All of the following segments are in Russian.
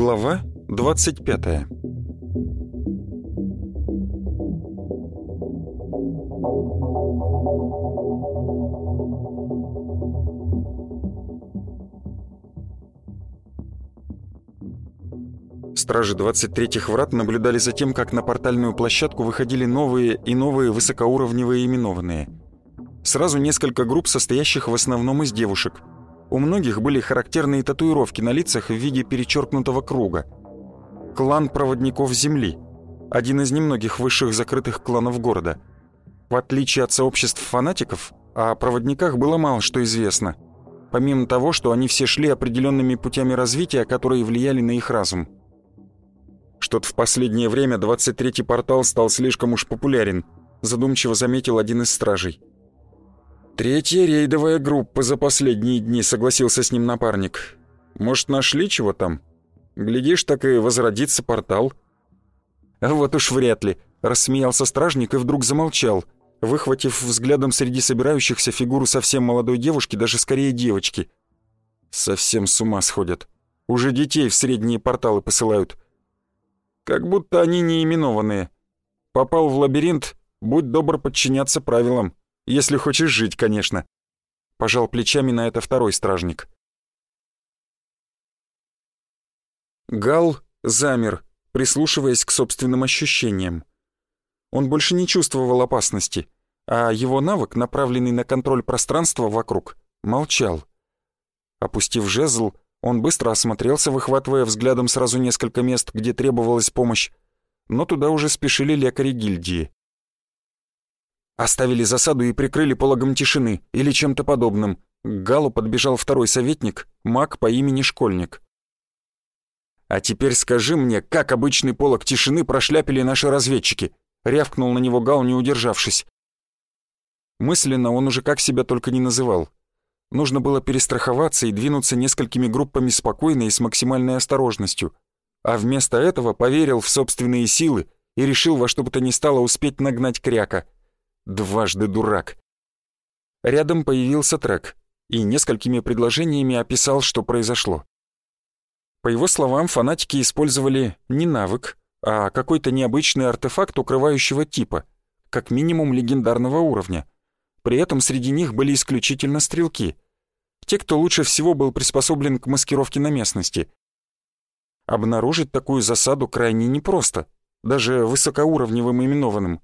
Глава 25 Стражи 23-х врат наблюдали за тем, как на портальную площадку выходили новые и новые высокоуровневые именованные. Сразу несколько групп, состоящих в основном из девушек. У многих были характерные татуировки на лицах в виде перечеркнутого круга. Клан проводников Земли. Один из немногих высших закрытых кланов города. В отличие от сообществ фанатиков, о проводниках было мало что известно. Помимо того, что они все шли определенными путями развития, которые влияли на их разум. Что-то в последнее время 23-й портал стал слишком уж популярен, задумчиво заметил один из стражей. «Третья рейдовая группа за последние дни», — согласился с ним напарник. «Может, нашли чего там? Глядишь, так и возродится портал». «Вот уж вряд ли», — рассмеялся стражник и вдруг замолчал, выхватив взглядом среди собирающихся фигуру совсем молодой девушки, даже скорее девочки. «Совсем с ума сходят. Уже детей в средние порталы посылают. Как будто они не именованные. Попал в лабиринт, будь добр подчиняться правилам. Если хочешь жить, конечно. Пожал плечами на это второй стражник. Гал замер, прислушиваясь к собственным ощущениям. Он больше не чувствовал опасности, а его навык, направленный на контроль пространства вокруг, молчал. Опустив жезл, он быстро осмотрелся, выхватывая взглядом сразу несколько мест, где требовалась помощь, но туда уже спешили лекари гильдии. Оставили засаду и прикрыли пологом тишины или чем-то подобным. К Галу подбежал второй советник, маг по имени Школьник. «А теперь скажи мне, как обычный полог тишины прошляпили наши разведчики?» — рявкнул на него Гал, не удержавшись. Мысленно он уже как себя только не называл. Нужно было перестраховаться и двинуться несколькими группами спокойно и с максимальной осторожностью. А вместо этого поверил в собственные силы и решил во что бы то ни стало успеть нагнать кряка. Дважды дурак. Рядом появился трек и несколькими предложениями описал, что произошло. По его словам, фанатики использовали не навык, а какой-то необычный артефакт укрывающего типа, как минимум легендарного уровня. При этом среди них были исключительно стрелки. Те, кто лучше всего был приспособлен к маскировке на местности. Обнаружить такую засаду крайне непросто, даже высокоуровневым именованным.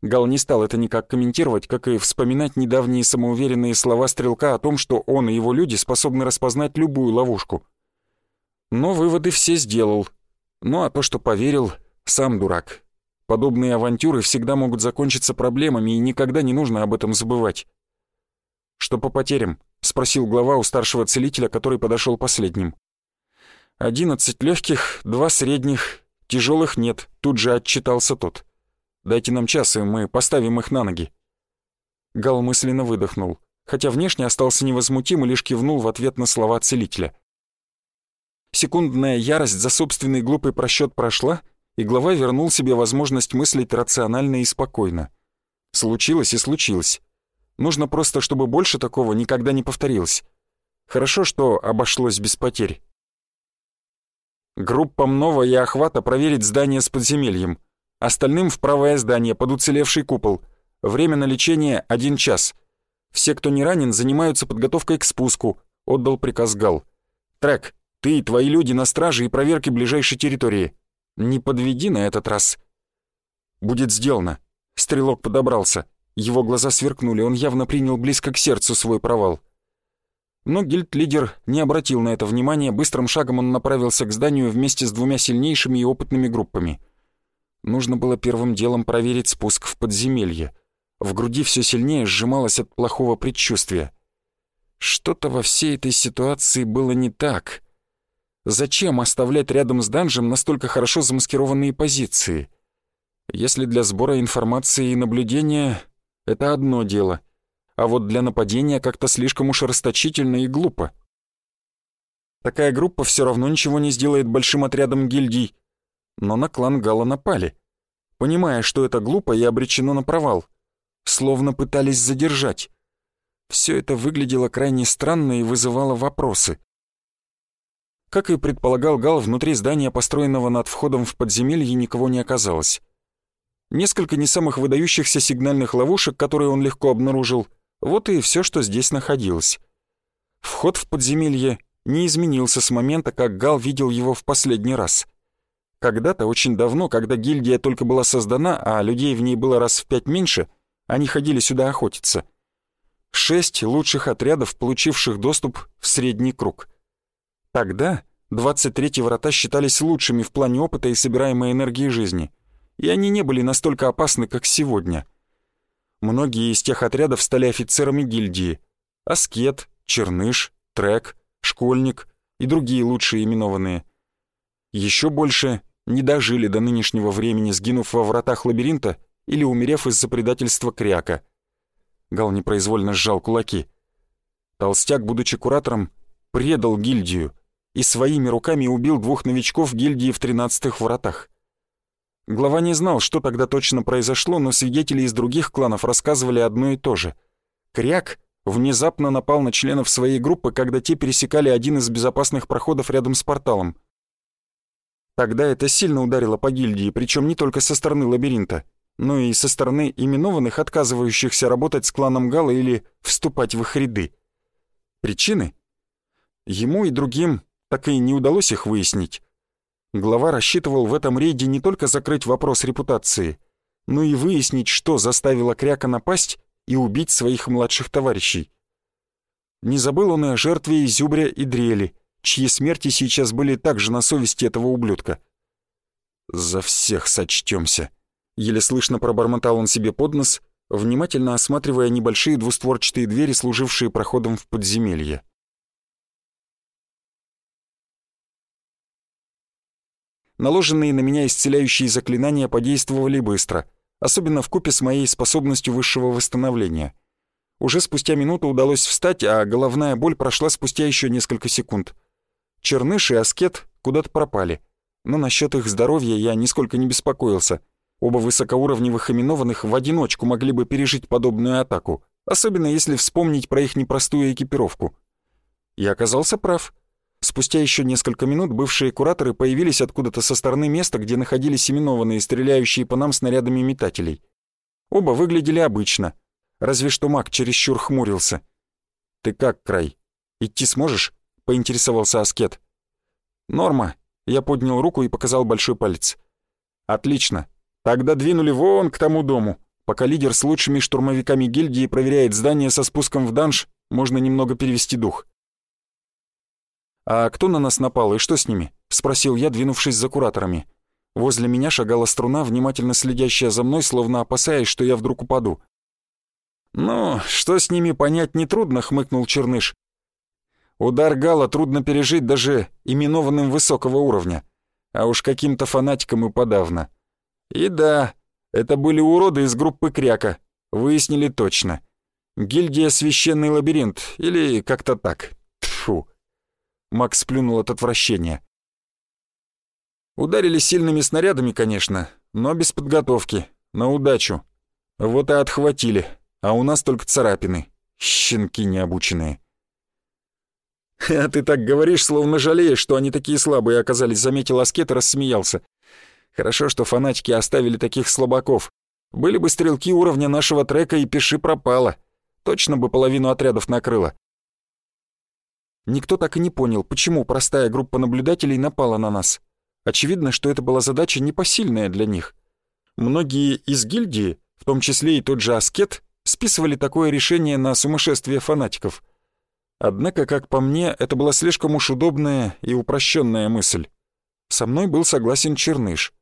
Гал не стал это никак комментировать, как и вспоминать недавние самоуверенные слова стрелка о том, что он и его люди способны распознать любую ловушку. Но выводы все сделал. Ну а то, что поверил, сам дурак. Подобные авантюры всегда могут закончиться проблемами, и никогда не нужно об этом забывать. «Что по потерям?» — спросил глава у старшего целителя, который подошел последним. «Одиннадцать легких, два средних, тяжелых нет», — тут же отчитался тот. «Дайте нам час, и мы поставим их на ноги». Гал мысленно выдохнул, хотя внешне остался невозмутим и лишь кивнул в ответ на слова целителя. Секундная ярость за собственный глупый просчет прошла — и глава вернул себе возможность мыслить рационально и спокойно. Случилось и случилось. Нужно просто, чтобы больше такого никогда не повторилось. Хорошо, что обошлось без потерь. Группам Нова и Охвата проверить здание с подземельем. Остальным в правое здание под уцелевший купол. Время на лечение — один час. Все, кто не ранен, занимаются подготовкой к спуску, отдал приказ Гал. Трек, ты и твои люди на страже и проверке ближайшей территории. Не подведи на этот раз. Будет сделано. Стрелок подобрался. Его глаза сверкнули, он явно принял близко к сердцу свой провал. Но гильд-лидер не обратил на это внимания, быстрым шагом он направился к зданию вместе с двумя сильнейшими и опытными группами. Нужно было первым делом проверить спуск в подземелье. В груди все сильнее сжималось от плохого предчувствия. Что-то во всей этой ситуации было не так. Зачем оставлять рядом с данжем настолько хорошо замаскированные позиции? Если для сбора информации и наблюдения — это одно дело, а вот для нападения как-то слишком уж расточительно и глупо. Такая группа все равно ничего не сделает большим отрядом гильдий, но на клан Гала напали. понимая, что это глупо и обречено на провал. Словно пытались задержать. Все это выглядело крайне странно и вызывало вопросы. Как и предполагал Гал, внутри здания, построенного над входом в подземелье, никого не оказалось. Несколько не самых выдающихся сигнальных ловушек, которые он легко обнаружил, вот и все, что здесь находилось. Вход в подземелье не изменился с момента, как Гал видел его в последний раз. Когда-то, очень давно, когда гильдия только была создана, а людей в ней было раз в пять меньше, они ходили сюда охотиться. Шесть лучших отрядов, получивших доступ в средний круг. Тогда 23 врата считались лучшими в плане опыта и собираемой энергии жизни, и они не были настолько опасны, как сегодня. Многие из тех отрядов стали офицерами гильдии. Аскет, Черныш, Трек, Школьник и другие лучшие именованные. Еще больше не дожили до нынешнего времени, сгинув во вратах лабиринта или умерев из-за предательства Кряка. Гал непроизвольно сжал кулаки. Толстяк, будучи куратором, предал гильдию и своими руками убил двух новичков гильдии в тринадцатых вратах. Глава не знал, что тогда точно произошло, но свидетели из других кланов рассказывали одно и то же. Кряк внезапно напал на членов своей группы, когда те пересекали один из безопасных проходов рядом с порталом. Тогда это сильно ударило по гильдии, причем не только со стороны лабиринта, но и со стороны именованных, отказывающихся работать с кланом Гала или вступать в их ряды. Причины? Ему и другим так и не удалось их выяснить. Глава рассчитывал в этом рейде не только закрыть вопрос репутации, но и выяснить, что заставило Кряка напасть и убить своих младших товарищей. Не забыл он и о жертве Изюбря и Дрели, чьи смерти сейчас были также на совести этого ублюдка. «За всех сочтемся», — еле слышно пробормотал он себе под нос, внимательно осматривая небольшие двустворчатые двери, служившие проходом в подземелье. Наложенные на меня исцеляющие заклинания подействовали быстро — особенно в купе с моей способностью высшего восстановления. Уже спустя минуту удалось встать, а головная боль прошла спустя еще несколько секунд. Черныш и Аскет куда-то пропали, но насчет их здоровья я нисколько не беспокоился. Оба высокоуровневых именованных в одиночку могли бы пережить подобную атаку, особенно если вспомнить про их непростую экипировку. Я оказался прав. Спустя еще несколько минут бывшие кураторы появились откуда-то со стороны места, где находились именованные, стреляющие по нам снарядами метателей. Оба выглядели обычно, разве что маг чересчур хмурился. «Ты как, Край? Идти сможешь?» — поинтересовался Аскет. «Норма». Я поднял руку и показал большой палец. «Отлично. Тогда двинули вон к тому дому. Пока лидер с лучшими штурмовиками гильдии проверяет здание со спуском в данж, можно немного перевести дух». «А кто на нас напал и что с ними?» — спросил я, двинувшись за кураторами. Возле меня шагала струна, внимательно следящая за мной, словно опасаясь, что я вдруг упаду. «Ну, что с ними понять нетрудно», — хмыкнул Черныш. «Удар Гала трудно пережить даже именованным высокого уровня, а уж каким-то фанатикам и подавно. И да, это были уроды из группы Кряка, выяснили точно. Гильдия Священный Лабиринт, или как-то так. Тфу. Макс сплюнул от отвращения. Ударили сильными снарядами, конечно, но без подготовки, на удачу. Вот и отхватили, а у нас только царапины. Щенки необученные. «А ты так говоришь, словно жалеешь, что они такие слабые оказались», — заметил Аскет и рассмеялся. «Хорошо, что фанатики оставили таких слабаков. Были бы стрелки уровня нашего трека, и пиши пропало. Точно бы половину отрядов накрыло. Никто так и не понял, почему простая группа наблюдателей напала на нас. Очевидно, что это была задача непосильная для них. Многие из гильдии, в том числе и тот же Аскет, списывали такое решение на сумасшествие фанатиков. Однако, как по мне, это была слишком уж удобная и упрощенная мысль. Со мной был согласен Черныш.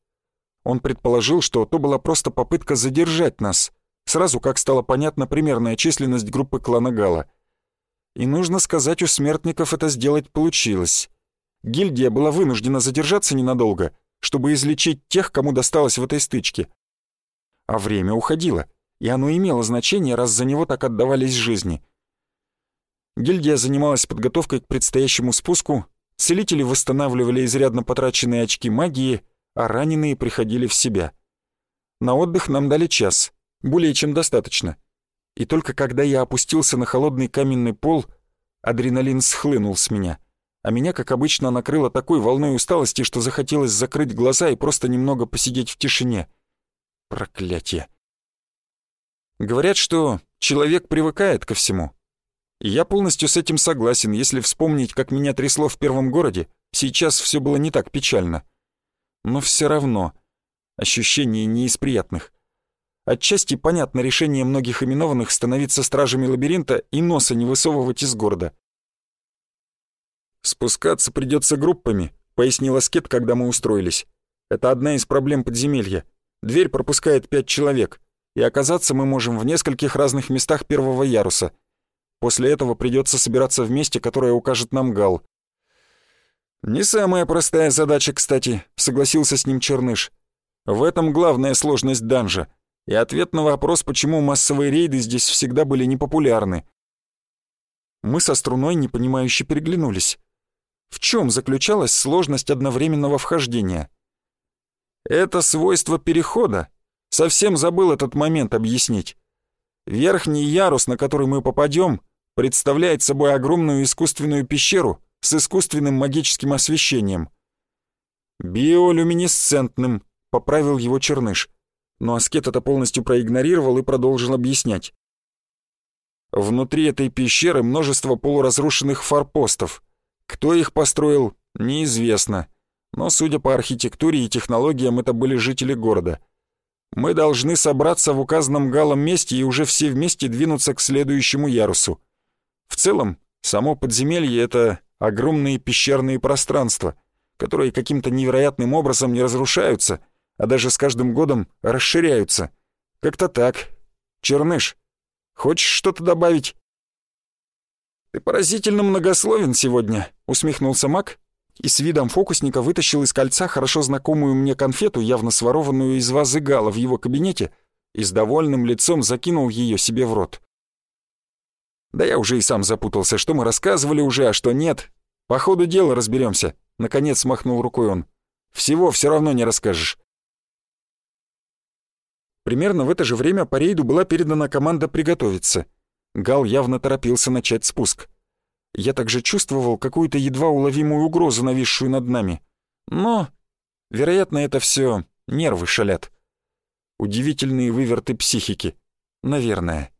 Он предположил, что то была просто попытка задержать нас, сразу как стала понятна примерная численность группы клана Гала — и нужно сказать, у смертников это сделать получилось. Гильдия была вынуждена задержаться ненадолго, чтобы излечить тех, кому досталось в этой стычке. А время уходило, и оно имело значение, раз за него так отдавались жизни. Гильдия занималась подготовкой к предстоящему спуску, целители восстанавливали изрядно потраченные очки магии, а раненые приходили в себя. На отдых нам дали час, более чем достаточно. И только когда я опустился на холодный каменный пол, адреналин схлынул с меня, а меня, как обычно, накрыло такой волной усталости, что захотелось закрыть глаза и просто немного посидеть в тишине. Проклятие. Говорят, что человек привыкает ко всему. И я полностью с этим согласен, если вспомнить, как меня трясло в первом городе, сейчас все было не так печально. Но все равно ощущение не из приятных. Отчасти понятно решение многих именованных становиться стражами лабиринта и носа не высовывать из города. «Спускаться придется группами», — пояснил Аскет, когда мы устроились. «Это одна из проблем подземелья. Дверь пропускает пять человек, и оказаться мы можем в нескольких разных местах первого яруса. После этого придется собираться в месте, которое укажет нам Гал». «Не самая простая задача, кстати», — согласился с ним Черныш. «В этом главная сложность данжа — и ответ на вопрос, почему массовые рейды здесь всегда были непопулярны. Мы со струной непонимающе переглянулись. В чем заключалась сложность одновременного вхождения? Это свойство перехода. Совсем забыл этот момент объяснить. Верхний ярус, на который мы попадем, представляет собой огромную искусственную пещеру с искусственным магическим освещением. «Биолюминесцентным», — поправил его Черныш но аскет это полностью проигнорировал и продолжил объяснять. Внутри этой пещеры множество полуразрушенных форпостов. Кто их построил, неизвестно. Но, судя по архитектуре и технологиям, это были жители города. Мы должны собраться в указанном галом месте и уже все вместе двинуться к следующему ярусу. В целом, само подземелье — это огромные пещерные пространства, которые каким-то невероятным образом не разрушаются — а даже с каждым годом расширяются. Как-то так. Черныш, хочешь что-то добавить?» «Ты поразительно многословен сегодня», — усмехнулся Мак и с видом фокусника вытащил из кольца хорошо знакомую мне конфету, явно сворованную из вазы Гала в его кабинете, и с довольным лицом закинул ее себе в рот. «Да я уже и сам запутался, что мы рассказывали уже, а что нет. По ходу дела разберемся. наконец махнул рукой он. «Всего все равно не расскажешь. Примерно в это же время по рейду была передана команда приготовиться. Гал явно торопился начать спуск. Я также чувствовал какую-то едва уловимую угрозу, нависшую над нами. Но, вероятно, это все нервы шалят. Удивительные выверты психики. Наверное.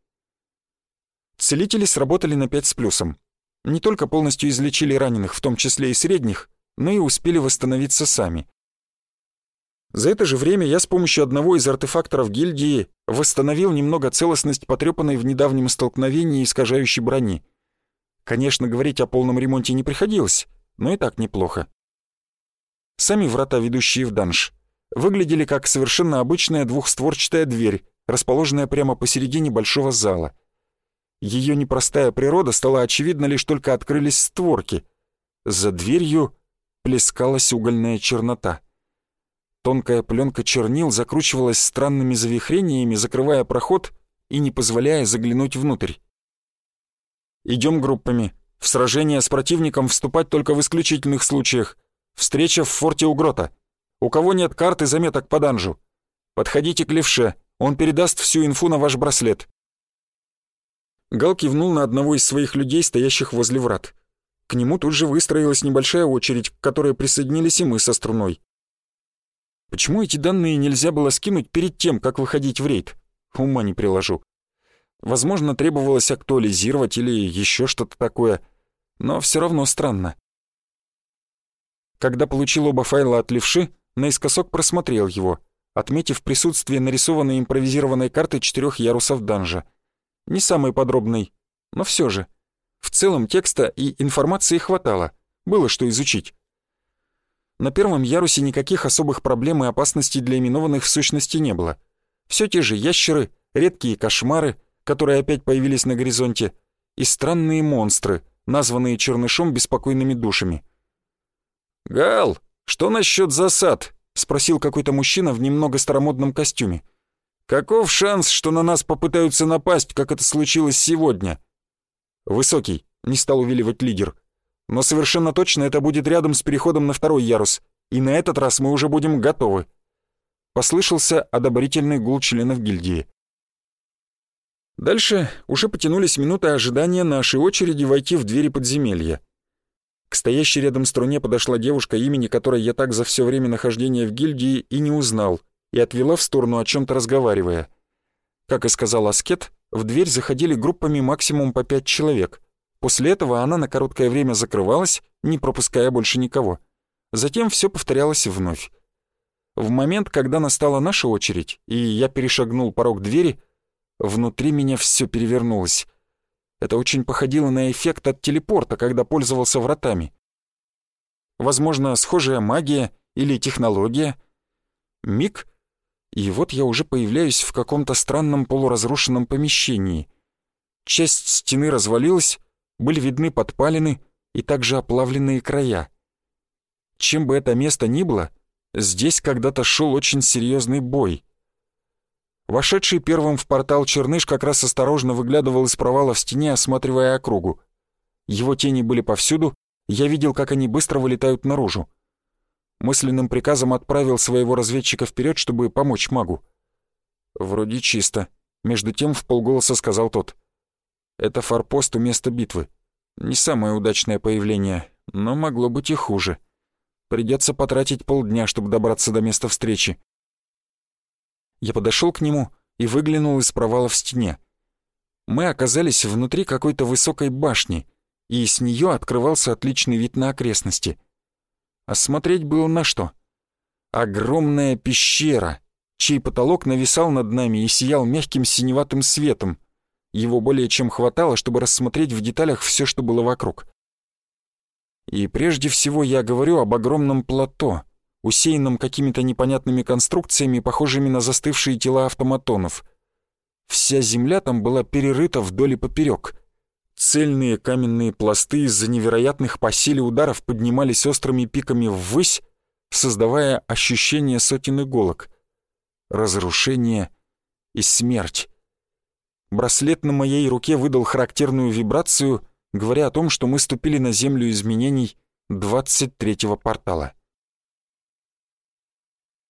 Целители сработали на пять с плюсом. Не только полностью излечили раненых, в том числе и средних, но и успели восстановиться сами. За это же время я с помощью одного из артефакторов гильдии восстановил немного целостность потрепанной в недавнем столкновении искажающей брони. Конечно, говорить о полном ремонте не приходилось, но и так неплохо. Сами врата, ведущие в данж, выглядели как совершенно обычная двухстворчатая дверь, расположенная прямо посередине большого зала. Ее непростая природа стала очевидна лишь только открылись створки. За дверью плескалась угольная чернота. Тонкая пленка чернил закручивалась странными завихрениями, закрывая проход и не позволяя заглянуть внутрь. «Идем группами. В сражение с противником вступать только в исключительных случаях. Встреча в форте Угрота. У кого нет карты заметок по данжу? Подходите к левше, он передаст всю инфу на ваш браслет». Гал кивнул на одного из своих людей, стоящих возле врат. К нему тут же выстроилась небольшая очередь, к которой присоединились и мы со струной. Почему эти данные нельзя было скинуть перед тем, как выходить в рейд? Ума не приложу. Возможно, требовалось актуализировать или еще что-то такое, но все равно странно. Когда получил оба файла от левши, наискосок просмотрел его, отметив присутствие нарисованной импровизированной карты четырех ярусов данжа. Не самый подробный, но все же. В целом текста и информации хватало, было что изучить. На первом ярусе никаких особых проблем и опасностей для именованных в сущности не было. Все те же ящеры, редкие кошмары, которые опять появились на горизонте, и странные монстры, названные чернышом беспокойными душами. «Гал, что насчет засад?» — спросил какой-то мужчина в немного старомодном костюме. «Каков шанс, что на нас попытаются напасть, как это случилось сегодня?» «Высокий», — не стал увиливать лидер. Но совершенно точно это будет рядом с переходом на второй ярус, и на этот раз мы уже будем готовы. послышался одобрительный гул членов гильдии. Дальше уже потянулись минуты ожидания нашей очереди войти в двери подземелья. К стоящей рядом струне подошла девушка, имени которой я так за все время нахождения в гильдии и не узнал, и отвела в сторону, о чем-то разговаривая. Как и сказал Аскет, в дверь заходили группами максимум по пять человек. После этого она на короткое время закрывалась, не пропуская больше никого. Затем все повторялось вновь. В момент, когда настала наша очередь, и я перешагнул порог двери, внутри меня все перевернулось. Это очень походило на эффект от телепорта, когда пользовался вратами. Возможно, схожая магия или технология. Миг, и вот я уже появляюсь в каком-то странном полуразрушенном помещении. Часть стены развалилась, были видны подпалины и также оплавленные края. Чем бы это место ни было, здесь когда-то шел очень серьезный бой. Вошедший первым в портал Черныш как раз осторожно выглядывал из провала в стене, осматривая округу. Его тени были повсюду, я видел, как они быстро вылетают наружу. Мысленным приказом отправил своего разведчика вперед, чтобы помочь магу. «Вроде чисто», — между тем в полголоса сказал тот. «Это форпост у места битвы. Не самое удачное появление, но могло быть и хуже. Придется потратить полдня, чтобы добраться до места встречи». Я подошел к нему и выглянул из провала в стене. Мы оказались внутри какой-то высокой башни, и с нее открывался отличный вид на окрестности. Осмотреть было на что. Огромная пещера, чей потолок нависал над нами и сиял мягким синеватым светом. Его более чем хватало, чтобы рассмотреть в деталях все, что было вокруг. И прежде всего я говорю об огромном плато — усеянном какими-то непонятными конструкциями, похожими на застывшие тела автоматонов. Вся земля там была перерыта вдоль и поперек. Цельные каменные пласты из-за невероятных по силе ударов поднимались острыми пиками ввысь, создавая ощущение сотен иголок. Разрушение и смерть. Браслет на моей руке выдал характерную вибрацию, говоря о том, что мы ступили на землю изменений 23-го портала.